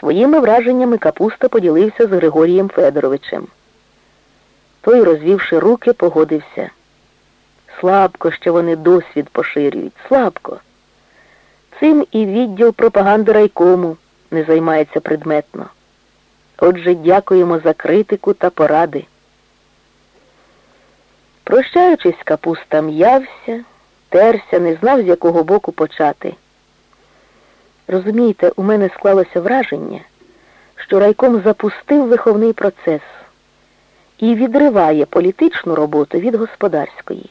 Своїми враженнями капуста поділився з Григорієм Федоровичем. Той, розвівши руки, погодився. Слабко ще вони досвід поширюють, слабко. Цим і відділ пропаганди райкому не займається предметно. Отже, дякуємо за критику та поради. Прощаючись, капуста м'явся, терся, не знав, з якого боку почати. Розумієте, у мене склалося враження, що райком запустив виховний процес і відриває політичну роботу від господарської.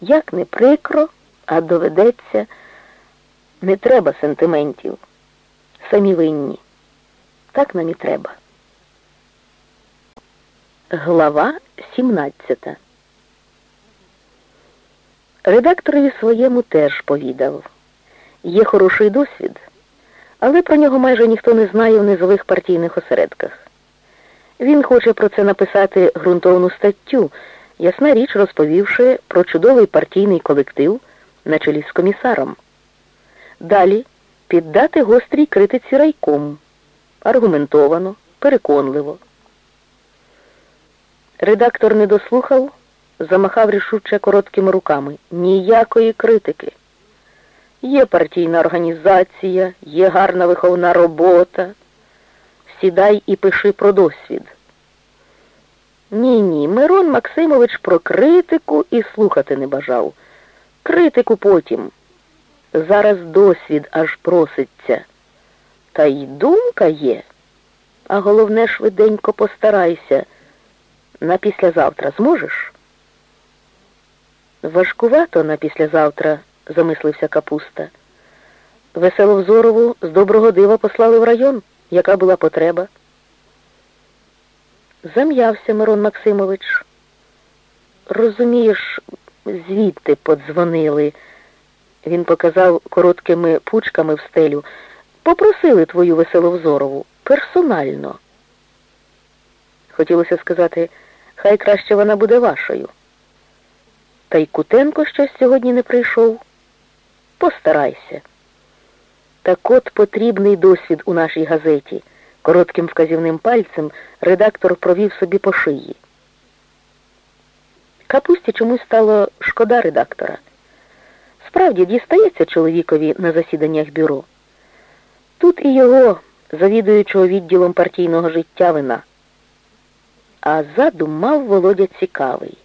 Як не прикро, а доведеться, не треба сентиментів. Самі винні. Так нам і треба. Глава 17 Редакторові своєму теж повідав. Є хороший досвід, але про нього майже ніхто не знає в низових партійних осередках. Він хоче про це написати ґрунтовну статтю, ясна річ розповівши про чудовий партійний колектив на чолі з комісаром. Далі піддати гострій критиці райком, аргументовано, переконливо. Редактор не дослухав, замахав рішуче короткими руками. Ніякої критики. Є партійна організація, є гарна виховна робота. Сідай і пиши про досвід. Ні, ні, Мирон Максимович про критику і слухати не бажав. Критику потім. Зараз досвід аж проситься. Та й думка є. А головне, швиденько постарайся. На післязавтра зможеш? Важкувато на післязавтра, замислився капуста. Веселовзорову з доброго дива послали в район, яка була потреба. Зам'явся Мирон Максимович. Розумієш, звідти подзвонили. Він показав короткими пучками в стелю. Попросили твою Веселовзорову персонально. Хотілося сказати, хай краще вона буде вашою. Та й Кутенко щось сьогодні не прийшов. Постарайся. Так от потрібний досвід у нашій газеті. Коротким вказівним пальцем редактор провів собі по шиї. Капусті чомусь стало шкода редактора. Справді дістається чоловікові на засіданнях бюро. Тут і його, завідуючого відділом партійного життя вина. А задум мав Володя цікавий.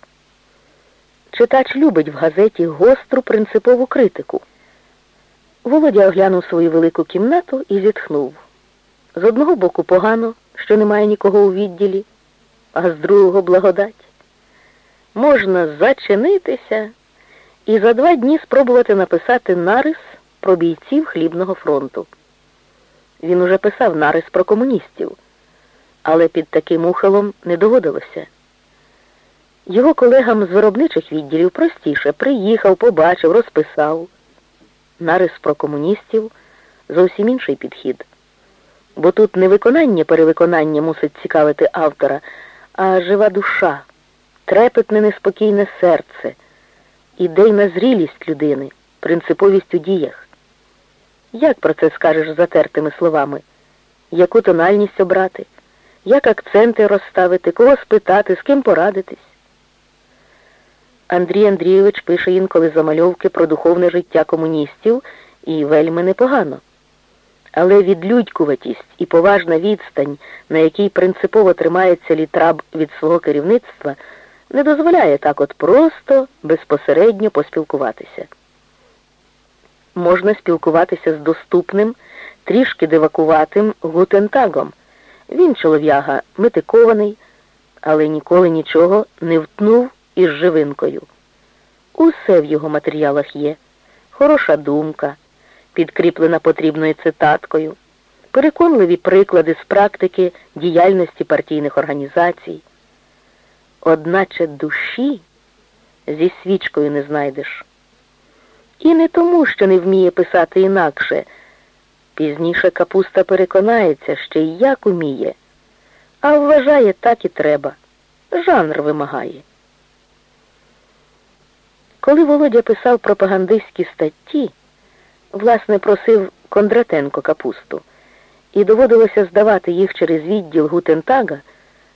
Читач любить в газеті гостру принципову критику. Володя оглянув свою велику кімнату і зітхнув. З одного боку погано, що немає нікого у відділі, а з другого благодать. Можна зачинитися і за два дні спробувати написати нарис про бійців хлібного фронту. Він уже писав нарис про комуністів, але під таким ухилом не доводилося. Його колегам з виробничих відділів простіше приїхав, побачив, розписав. Нарис про комуністів зовсім інший підхід. Бо тут не виконання перевиконання мусить цікавити автора, а жива душа, трепетне неспокійне серце, ідейна зрілість людини, принциповість у діях. Як про це скажеш затертими словами? Яку тональність обрати, як акценти розставити, кого спитати, з ким порадитись? Андрій Андрійович пише інколи замальовки про духовне життя комуністів і вельми непогано. Але відлюдькуватість і поважна відстань, на якій принципово тримається літраб від свого керівництва, не дозволяє так от просто, безпосередньо поспілкуватися. Можна спілкуватися з доступним, трішки дивакуватим гутентагом. Він чолов'яга метикований, але ніколи нічого не втнув із живинкою. Усе в його матеріалах є. Хороша думка, підкріплена потрібною цитаткою, переконливі приклади з практики діяльності партійних організацій. Одначе душі зі свічкою не знайдеш. І не тому, що не вміє писати інакше. Пізніше капуста переконається, що й як уміє, а вважає, так і треба. Жанр вимагає. Коли Володя писав пропагандистські статті, власне, просив Кондратенко капусту, і доводилося здавати їх через відділ Гутентага,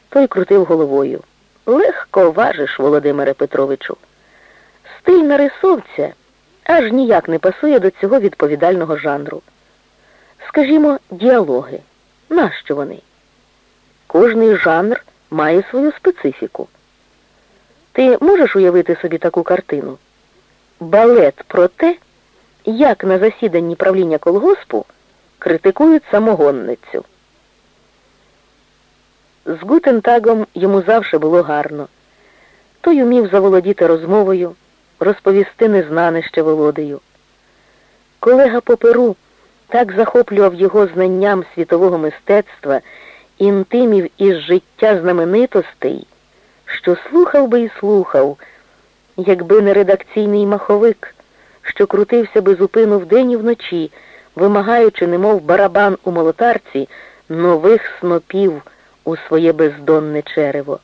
той крутив головою. Легко важиш, Володимире Петровичу. Стиль нарисовця аж ніяк не пасує до цього відповідального жанру. Скажімо, діалоги. Нащо вони? Кожний жанр має свою специфіку. Ти можеш уявити собі таку картину? Балет про те, як на засіданні правління колгоспу критикують самогонницю. З Гутентагом йому завше було гарно. Той умів заволодіти розмовою, розповісти незнане ще володею. Колега по перу так захоплював його знанням світового мистецтва, інтимів із життя знаменитостей, що слухав би і слухав, якби не редакційний маховик, що крутився би зупину вдень і вночі, вимагаючи, немов барабан у молотарці, нових снопів у своє бездонне черево.